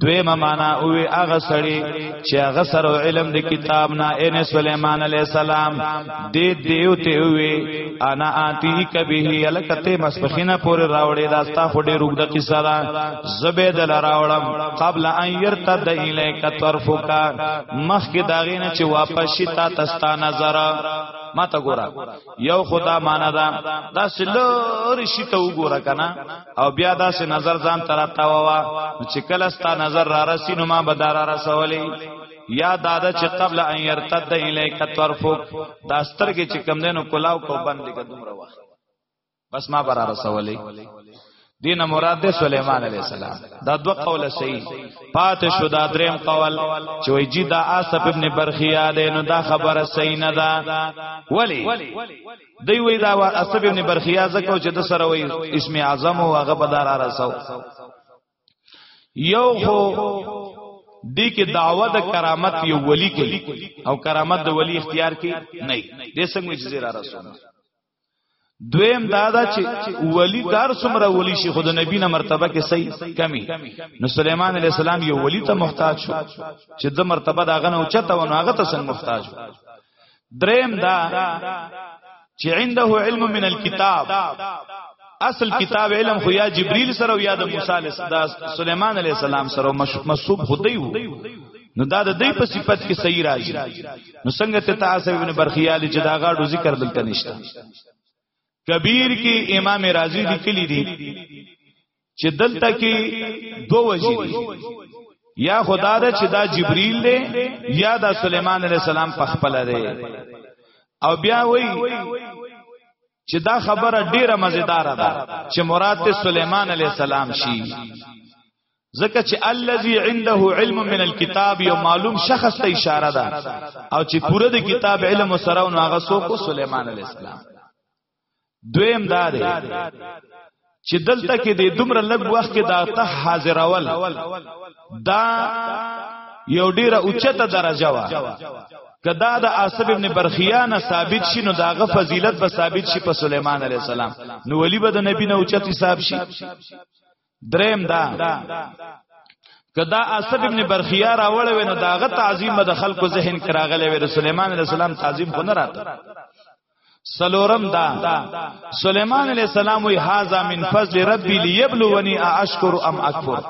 دویمه معنا اوی هغه سړی چې هغه سره علم د کتاب نه ان سليمان عليه السلام د دیو ته وی انا اتی کبه الکته مسبخینه پور راوړې دا ستا خډې روګ د قصه را زبید لراوړم قبل ان يرتد الیک طرفک مخ کې داغې نه چې واپس شتا تستا نظر ما ته ګورا یو خدا معنا دا دا سلور شي ته وګورا کنه او بیا دا سه نظر ځان تر تاوا چې کله ستا نظر را رسی نو ما بدار را رسولې یا دادا چې قبل ان يرتد الیک طرفک دا سترګې چې کم دینو کلاو کو بند لګ دومره وخت بس ما برا رسولې دینه مراد ده سليمان عليه السلام دا دو قول صحیح پات شو دا دریم قول چې وی جی دا آصف ابن برخیا ده نو دا خبره صحیح نه ده ولی دی وی دا وا اسب ابن برخیا زکو چې د سره وی اسم اعظم او هغه بدار رسو یو خو دی کې دعوه د کرامت یو ولی کوي او کرامت د ولی اختیار کې نه دی څنګه چې زیرا رسول دویم دادا چې ولی دار سمره ولی شي خود نبی نه مرتبه کې صحیح کمی نو سليمان عليه السلام یو ولی ته محتاج شو چې د مرتبه دا غنه اوچته ونه هغه ته څنګه محتاج شو دریم دا چې عنده علم من الكتاب اصل کتاب علم خو یا جبريل سره او یا د موسی علیه السلام سليمان علیه السلام سره مسوب هدی وو نو دا د دې په صفت کې صحیح راځي نو څنګه ته تاسو ابن برخیالی چې دا غاړو ذکر دلته نشته کبیر کې امام رازی لیکلی دی چې دلته کې دو وجې یا خدا دا چې دا جبرئیل دی یا دا سليمان عليه السلام په خپل دی او بیا وای چې دا خبره ډیره مزیدار ده چې مراد ته سليمان عليه السلام شي ځکه چې الذي عنده علم من الكتاب یو معلوم شخص ته اشاره ده او چې پوره د کتاب علم سره او هغه سو کو سليمان عليه السلام دویم دا دی چې دلته کې د دومره لږ وخت کې دا ته حاضرول دا یو ډیره اوچته درجه وا کدا د عاصب ابن برخیانه ثابت شینو داغه فضیلت به ثابت شي په سليمان عليه السلام نو ولی به د نبی نه اوچت حساب شي دریم دا کدا اسد ابن برخیا راول و نو داغه تعظیم د خلکو ذهن کراغله و سليمان عليه السلام تعظیم خو نه راته سلورم دا سليمان عليه السلام وی هاذا من فضل ربي ليبلوني اشکر ام اکفر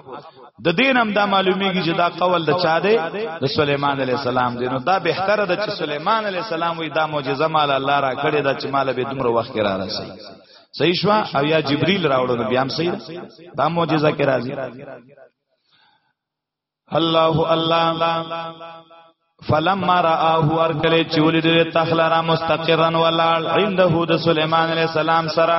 د دین هم دا معلومیږي چې دا قول د چا دی د سليمان عليه السلام دی نو دا بهتره ده چې سليمان عليه السلام وی دا معجزه مال الله را کړی دا چې مال به دومره وخت را رسي صحیح شو او یا جبريل راوړو نو بیا هم صحیح دا معجزه کې راځي الله الله فلما رآه ورکل چې ولید تخلرا مستقرا ولال عنده د سليمان عليه السلام سره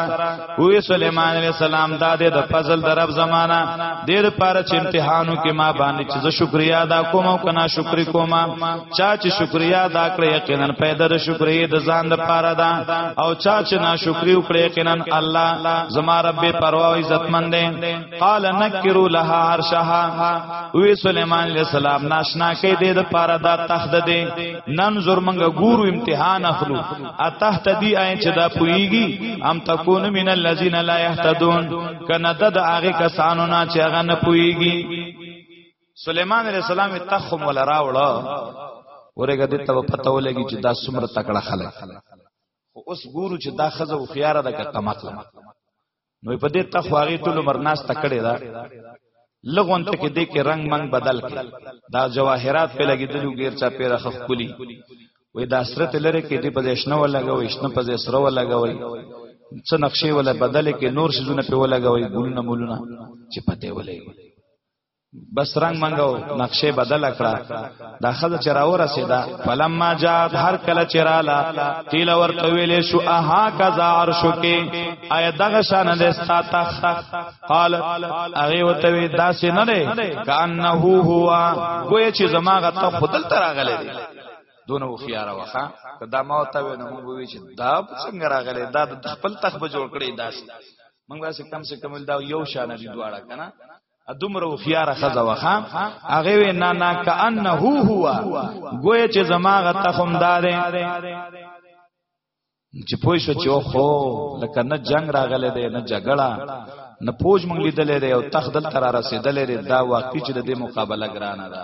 وې سليمان عليه السلام دا د فضل درب زمانہ ډېر پاره چې امتحانو کې ما باندې چې شکریا ادا کوم او کنا شکر کوم چا چې شکریا ادا کړې یقینا پیدا د شکرې د ځان د پاره ده او چا چې ناشکری وکړي یقینا الله زما رب پروا او عزت مند دی قال نکروا لها عرشها وی سليمان عليه السلام ناشنا کې دې د پاره دا تخت دې نن زور منګ ګورو امتحان اخلو اتحت دی آی چې دا پویږي ام تکون من الذين لا يهتدون کنه د هغه کسانو نه چې هغه نه پویږي سليمان عليه السلام تخم ولا راوړه ورګه دې ته پته ولګي چې دا څومره تکړه خلک خو اوس ګورو چې دا خزه او خيار ده که تمکل نو په دې تخواغي ټول مرناس تکړه ده لغون ته کې دې کې رنگ من بدل کې دا جواهرات په لګیدلو غیر چا پیرا خخ کلی وې دا سرت لره کې دې په دې شنو لګوي شنو په دې سرو لګوي څه نقشې ولا بدل کې نور شزونه په ولګوي ګلونه مولونه چې پته ولګي بس رنگ منګو نقشه بدل کړه دا خزه چراو رسیدا فلما جات هر کله چرالا قیل ورته ویلې شو اها کذا عرش کې آیا دغه شان د استاتخ قال هغه وته وی داسې نه ده کانه هوا ګویا چې زماغه ته خودل تراغله دي دونه وخیار وخا دا ما ته نو موږ وی چې دا څنګه راغله دا خپل تخ به جوړ کړي داس موږ واسه کم سے کم دا یو شان دي دواړه کنه دومره وخیاره خزه وخه هغه وی نه نه کانه هو هو گویا چې زماغه تخم دارې چې پوه شو چې خو لکه نه جنگ راغله دی نه جګړه نه پوج مونږ لیدلې دی او تخدل تر رسیدلې دی دا واقعي چې د مقابله ګرانه ده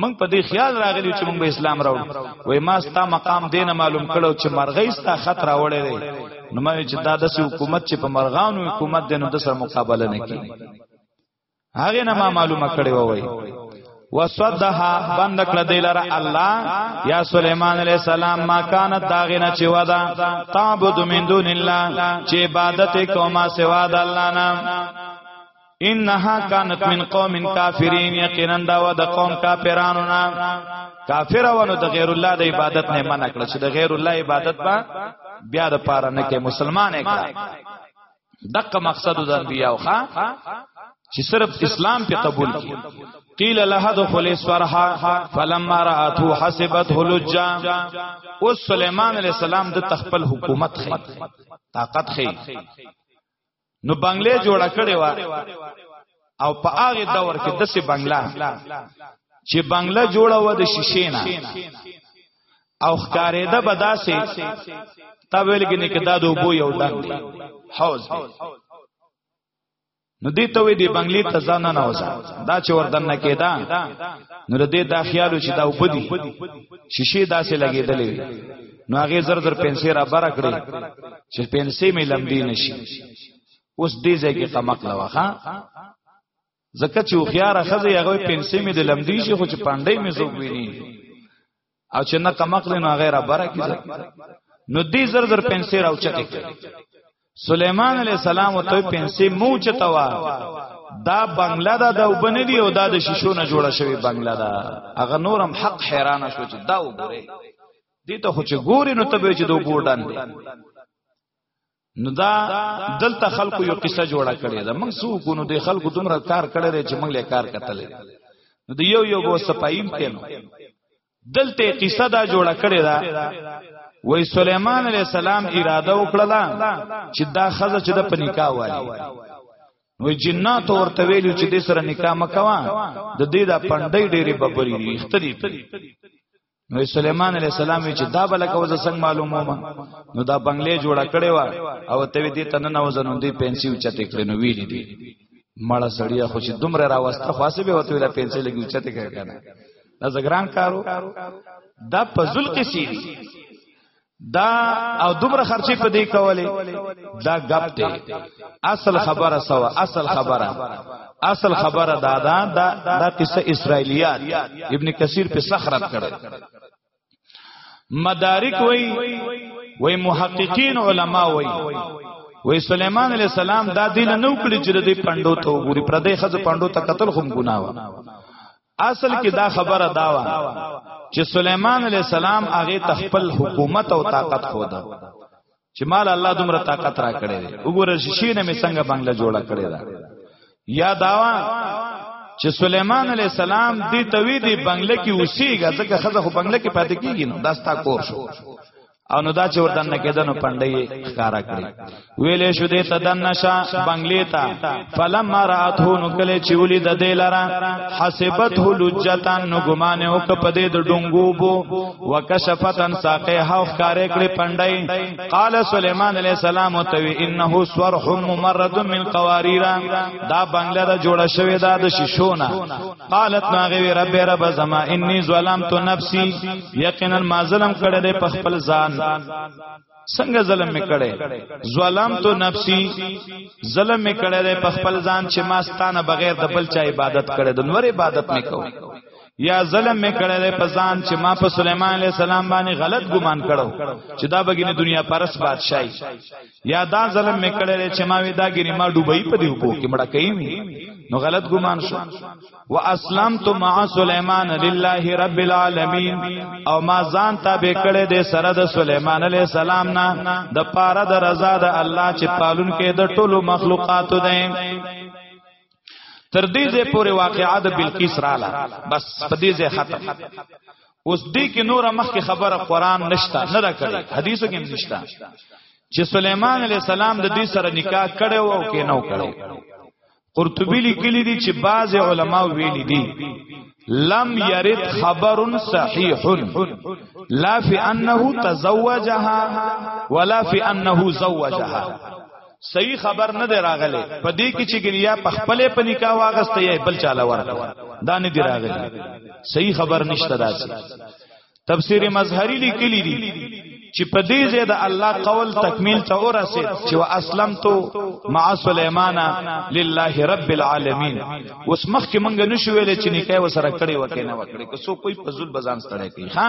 موږ په دې خیال راغلی چې موږ به اسلام راو وای ما ستا مقام دین معلوم کړو چې مرغۍ ستا خطر راوړې دی نو ما چې دا د حکومت چې په مرغانو حکومت دینو د سره مقابله نه کی هغه نه ما معلومه کړې وای وصدها بند کړه دلر الله یا سليمان عليه السلام ما كانت داغنه چې ودا تعبد من دون الله چې عبادت کوما سوا د الله نه انها كانت من قوم کافرین یقینا دا و د قوم کافرانو نه کافر ونه د غیر الله د عبادت نه منع کړ چې د غیر الله عبادت با بیا د پاره نه کې مسلمان یې کړ دغه مقصد د انبیاء خو چې صرف اسلام په قبول کی قیل لها دخل اسفرها فلما راتو حسبته لجا او سليمان عليه السلام د تخپل حکومت خې طاقت خې نو بنگلې جوړ کړي وا او په هغه دور کې دسه بنگلا چې بنگلا جوړه و د شیشې نه او ښکارېده به داسې تا ویل کې نه کدا د وبو یو ډنګ دی حوض دی نو دې ته وې دې بنگلې ته ځان نه وځه دا چې وردن نه کېدا نو دې دا خیالو چې دا وبدي شیشې داسې لګېدلې نو هغه زر زر پنسي را بره کړې چې پنسي مې لمبي نشي اوس دې ځای کې قمق لوا ها زکه چې خيار خزه هغه پنسي مې د لمبي شي خو چې پاندې مې زوګ ویني او چې نه قمق لنو هغه را بره کیږي نو دې زر زر پنسي راوچته سليمان عليه السلام ته پنسي مو چتوا دا بنگلا دا د وبنه دی او دا د شیشو نه جوړه شوی بنگلا دا هغه نورم حق حیران شو چې دا وګوره دي ته خو چې ګوري نو ته به چې دو بوډان دي نو دا دلته خلکو یو قصه جوړه کړې ده موږ سو کو نو د خلکو دومره کار کړی چې موږ له کار کتلې نو د یو یو بو سپایم کینو دلته قصه دا جوړه کړې ده وای سليمان عليه السلام اراده وکړه چې دا خزه چې د پنیکا والی نو جنات ورته ویلو چې د سره نکاح مکوا د دې دا پندې ډېری ببرې دي اختری نو سليمان عليه السلام چې دا بل کوزه څنګه معلومه ما نو دا بنگلې جوړه کړې و او ته دې تنه نو زنو دې پنسي اوچته کړې نو ویلې دي مړه سړیا خو چې دومره راوسته خاصه به وته ویلا پنسي لګي اوچته کړې کنه دا زګران کارو دا پزل قصې دي دا او دومره خرچې په دې کولې دا غپ دی اصل خبره سوا اصل خبره اصل خبره دا دا دا, دا قصه اسرایلیات ابن کثیر په سخرت کړه مدارک وای وای محققین علما وای وای سليمان عليه السلام دا دین نه وکړي چې د دې پندو ته وګوري پر دې خزه پندو ته قتل خو ګناه و اصل کې دا خبره داوا چې سليمان عليه السلام هغه تخپل حکومت او طاقت خو ده چې مال الله دومره طاقت را کړی دی وګوره شیشې نه می څنګه بنگله جوړه کړی دا یا داوا چې سليمان عليه السلام دې توی دې بنگله کې اوسېږي ځکه خزه خو بنگله کې پاتې کیږي نو داستا کور شو او نو دا چې وردان نه کېدنو پندې ښکارا کړی ویلې شو دې تدن نشا بنگلې تا فلم رات هو نو کله چې ولې د دې لرا حسبت هو لجتان نو ګمان او کپدې د ډنګو بو وکشفت ان ساقه هاو خاره کړي پندای قال سليمان عليه السلام توي انه سورح ممرد من قوارير دا بنگله دا جوړه شوی دا د شیشونه قالت ناغي رب رب زما اني ظلمت نفسي یقینا ما ظلم کړی په خپل ځان څنګه ظلم میکړې ظلم تو نفسي ظلم میکړې ده په خپل ځان چې ما ستانه بغیر د بل چا عبادت کړې د نور عبادت میکو یا ظلم میکړې ده په ځان چې ما په سليمان عليه السلام باندې غلط ګمان کړو چې دا بګینه دنیا پرس بادشاہي یا دا ظلم میکړې چې ما وی دا ګری ما ډوبې په دی وبو کې مړه کوي نو غلط ګمان شو واسلمت مع سليمان لله رب العالمين او ما ځان تابع کړې دې سره د سليمان عليه السلام نه د پاره د رضا د الله چې پالون کې د ټولو مخلوقاتو ده تر دې ځې پورې واقعا د بلقیس رااله بس په دې ځې ختم اوس دې کې نور مخ کې خبره قران نشتا نه را کړې حدیثو کې نشتا چې سليمان عليه السلام د دې سره نکاح کړو او کې نو کړو قرطبی لیکلی دی چې بعض علما ویلی دی لم یرد خبر صحیح لا فی انه تزوجها ولا فی انه زوجها صحیح خبر نه دی راغلی په دې کې چې ګنیا په خپلې په نکاح واغسته یې بل چاله ورته دا نه دی راغلی صحیح خبر نشته داسې تفسیر مظهری لیکلی دی چې په دې ځای د الله قول تکمیل ته ورسید چې وا اسلم تو مع سليمانا لله رب العالمین اوس مخ کې مونږ نشو ویل چې نکاح وسره کړي وکړي نه وکړي که څو کوئی فضل بزان ستړی کوي ها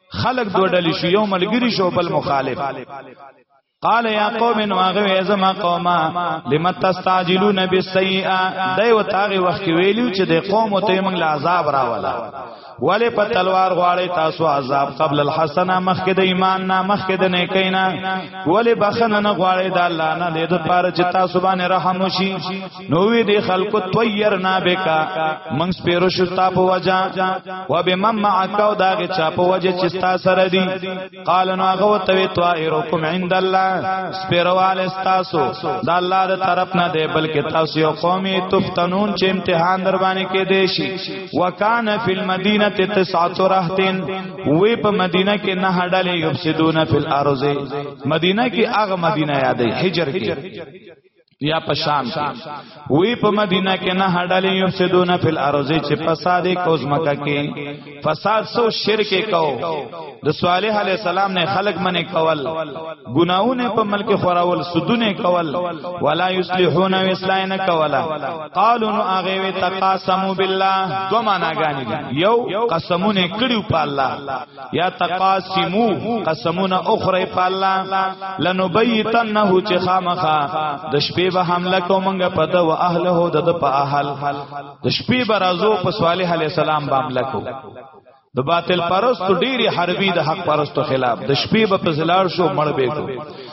خلق دو ډلې شو یو ملګری شو بل مخالف قال یا قوم ان واغه ازما قوما لم تستعجلون بالسیئه دای و تاغه وخت ویلو چې د قوم ته موږ له عذاب راولا ولی په تلوار غواړی تاسو عذاب قبل الحسنه مخکې د ایمان نه مخکې د نیکینا ولی بخنه نه غواړی د الله نه د پاره چې تاسو باندې رحم وشي نو وی دی خلق طیرنا بکا منګ سپیرو شتا په وجا و به مم معک او داغه چا په وجه چې ستا سره دی قال نو هغه توی طائرکم عند الله سپیروال استاسو دا الله د طرف نه دی بلکې تاسو یو قومي تفتنون چې امتحان در باندې کې دی شي وکانه فی المدینه تسعه رهتن وی په مدینه کې نه هډلې یفسدون فی الارض مدینه کې هغه مدینه یادې حجر کې یا په شام کې وی په مدینه کې نه هډلې یفسدون فی الارض چې فساد کوز مکه کې فساد سو شرک کو د صالح علی السلام نه خلق منې کول ګناونه په ملک خوراول سدونه کول ولا یصلحون اصلاح نه کولا قالوا نو هغه وی تقاسموا بالله دو معنا غانې یو قسمونه کړیو په الله یا تقاسمو قسمونه اخرى په الله لنبیتنه چې خامخه د شپې به حمله کومنګ په د اهله د په اهل د شپې به راځو په صالح علی السلام به حمله کو د باطل پرستو ډیری حربي د حق پرستو خلاف د شپې به په زلار شو مړ به کو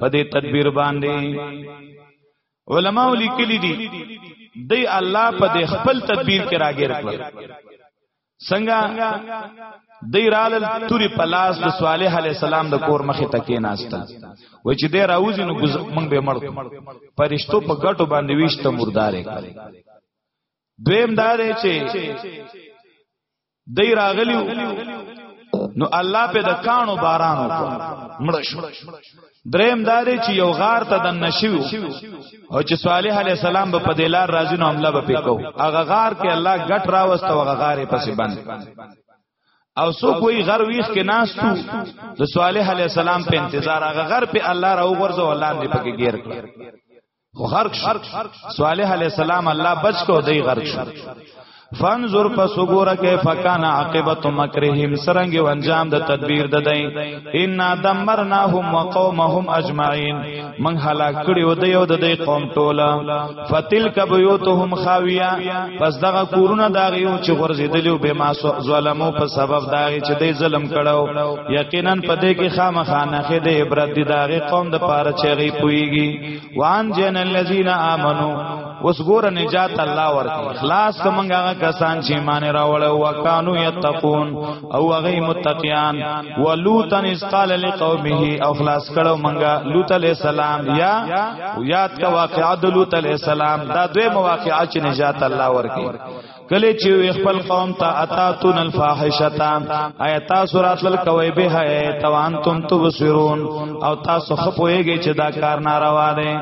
په دې تدبیر باندې علما لیکلي دي د الله په دې خپل تدبیر کې راګیر کړل څنګه دی رال توري پلاس د صالح علی السلام د کور مخه تکې ناشته و چې دی راوځي نو موږ به مړ پرشتو په ګټو باندې ویشته مردارې دویم دار چې دی راغلی نو الله په د کانو باران وکړ مړ شو دریم داري چې یو غار ته د نشو او چې صالح علی السلام په دلار راځي نو حمله به پکاو هغه غار کې الله غټ راوست او هغه غارې پسې بند او سو کوئی غر ویخ کې ناستو د صالح علی السلام په انتظار هغه غر په الله راو غرزو الله دې پکې گیر کړ خو غرق شو صالح علی السلام الله بچ کو دی غرق شو فانظر پس وګوره کیف کان عاقبت مکرهم سرنګ و انجام د تدبیر د دای ان دمرناهم وقومهم اجمعین من هلاک کړي و دی او د دې قوم ټوله فتلک بیوتهم خاویه پس دغه کورونه داغه یو چې غرزیدلو به ما ظلمو په سبب داغه چې دی ظلم کړو یقینا پدې کې خامخانه خې د عبرت دی داغه قوم د پاره چېږي پویږي وان جن الذين امنوا وسګور نجات الله ورکی خلاص کومګه هغه کسان چې ایمان راوړ او وکانو یتقون او هغه متقیان ولوتن استال لقومه او خلاص کړو منګه لوط علیہ السلام یا یاد کا واقعات لوط علیہ السلام دا دوی مواقعات چې نجات الله ورکی کله چې وی خپل قوم ته اتاتون الفاحشتا آیا تاسو راتل کوي به هي توان تم تو بصرون او تاسو خپويږي چې دا کار ناروا دی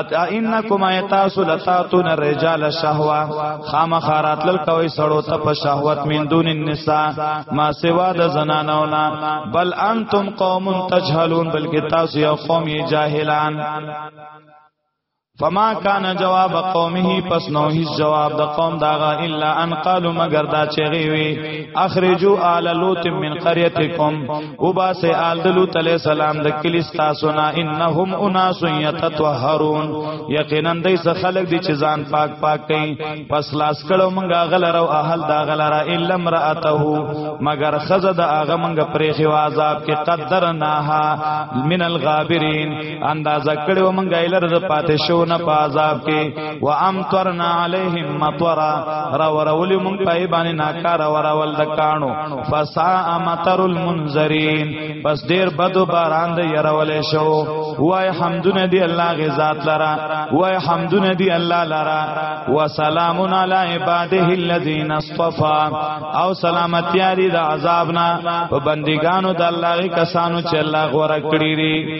ات انکم آیا تاسو لتاتون الرجال شهوا خامخ راتل کوي سړو ته په شهوت من دون النساء ما سوا د زنانو نه بل انتم قوم تجهلون بلکې تاسو یو قوم یې جاهلان فما کان جواب قومه پس نو هیڅ جواب د قوم داغه الا ان قالو مگر دا چغي وي اخرجو آل لوط من قريتكم وباس آل لوط عليه السلام د کلیس تاسو نه انهم اناس يتطهرون یقینا دای څه خلق دي چې ځان پاک پاک کوي پس لاس کړو مونږه غلره او اهل دا غلره الا امراته مگر خزه د اغه مونږه پرېخي عذاب کې قدرناها من الغابرين اندازه کړو مونږه ایلر د پاتې شو نه په عذاب کې و امطرنا علیهم مطرا را ورول مونږ پای باندې ناکار ورول د کانو فسا مطر المنذرین بس ډیر بدو باران د يرول شو وای حمدونه دی الله غزاد لرا وای حمدونه دی الله لرا وسلام علی عباده الذین اصطفى او سلامتی دی د عذابنا په بندگانو د الله کسانو چې الله غوړه کړی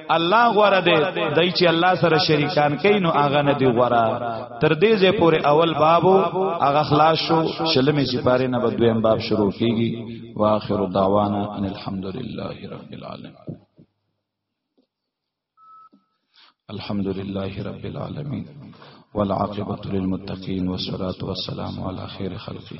الله غوړه دی دای چې الله سره شریکان کوي نو هغه نه دی غوړه تر دې ځې پورې اول بابو هغه خلاص شو شلمې سپاره نه بدویم باب شروع کیږي واخر دعوانا ان الحمدلله رب العالمین الحمد لله رب العالمين والعاقبة للمتقين والصلاة والسلام على خير خلقه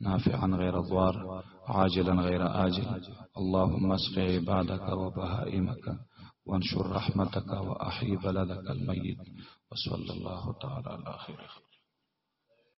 نافعا غير ضار عاجلا غير آجل اللهم اسق عبادك وبهائمك وانشر رحمتك واحي بلدك الميت وصلى الله تعالى على خير خلق